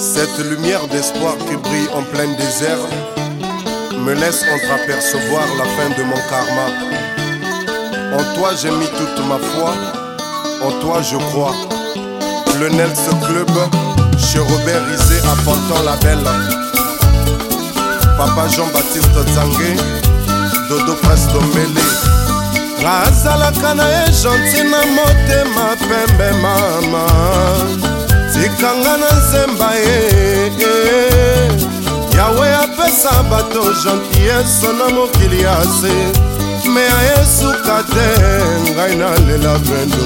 Cette lumière d'espoir qui brille en plein désert me laisse contre-apercevoir la fin de mon karma. En toi j'ai mis toute ma foi, en toi je crois. Le Nelson Club, chez Robert Rizé à Pantan la Belle. Papa Jean-Baptiste Tzangé, Dodo Presto Mélé. Raza la Kanae, gentil ma femme ma ben, maman tikanga na nzemba ye eh, eh, eh. yawe apesa bato gentillese na mokili ya se me ayesuka te ngai nalela brendo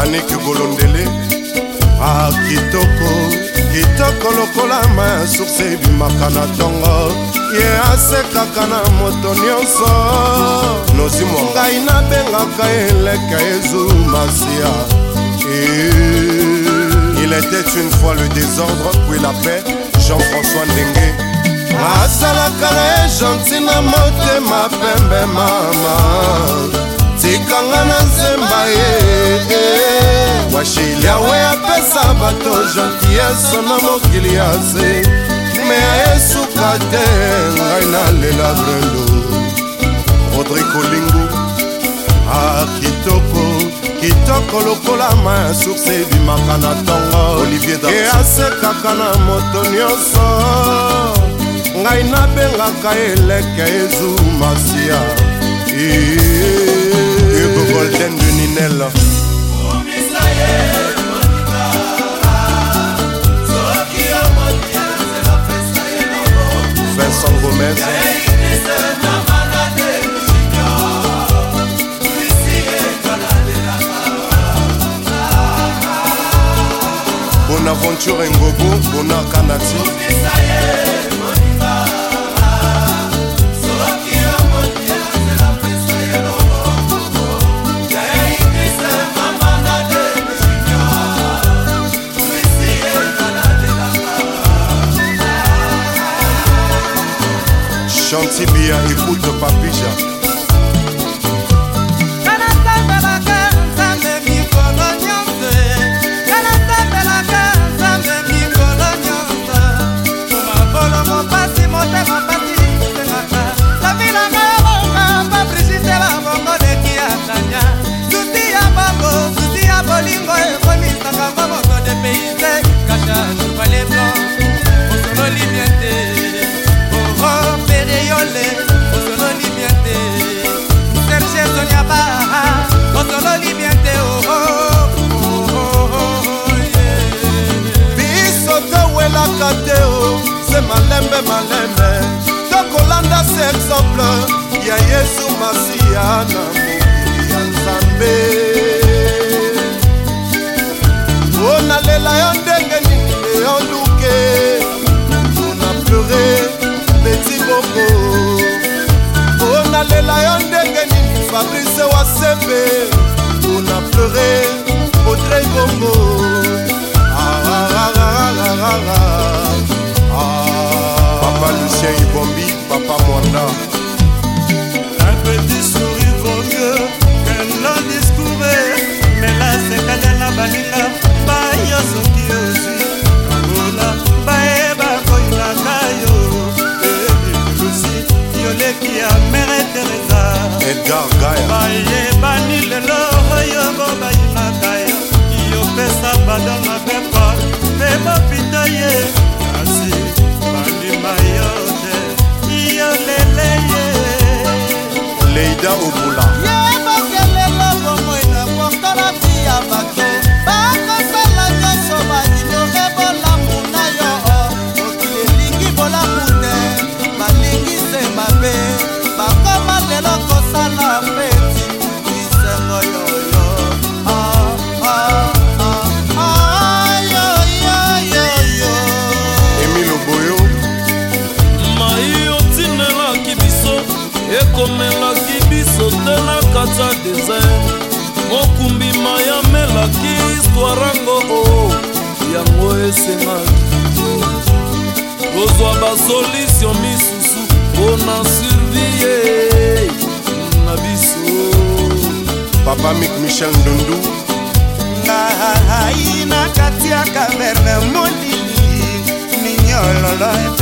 aniki golondele akitoko kitoko lokola ma ya surse ebimaka na ntongo ye asekaka na moto nyonso nozimo ngai nabengaka eleka ezuru masiya e Il était une fois le désordre, puis la paix, Jean-François Ndenge. asalaka na ye gentil na motema pembe mama tikanga na nzemba ye eh, eh, eh. washiliawe apesa bato gentillese na mokili ya se me ayesuka te ngai nalela brelo rodrigo lingu akitoko ah, kitoko lokola ma source ebimaka na ntongo e asekaka na moto nyonso ngai nabengaka eleke ezu masia e, e, e, e, e, e, e, e, e, golden duninelo arthur engobo bona kanati Chantibia écoute Papija na mokili ya nzambe o nalela yo ndenge nini eyoluke ona pleure peti boko o nalela yo ndenge nini fabrise wasembe ebopita ye kasi bandima yo te yo lele ye leida obula yeah! ekomelaki biso te na kati ya deser mokumbi mayamelaki istwarango o yango oh. esengaki tozwa basolutio misusu mpona survie eh. na biso papa mik michel ndundu ngai na kati ya kaverne molili ninyololo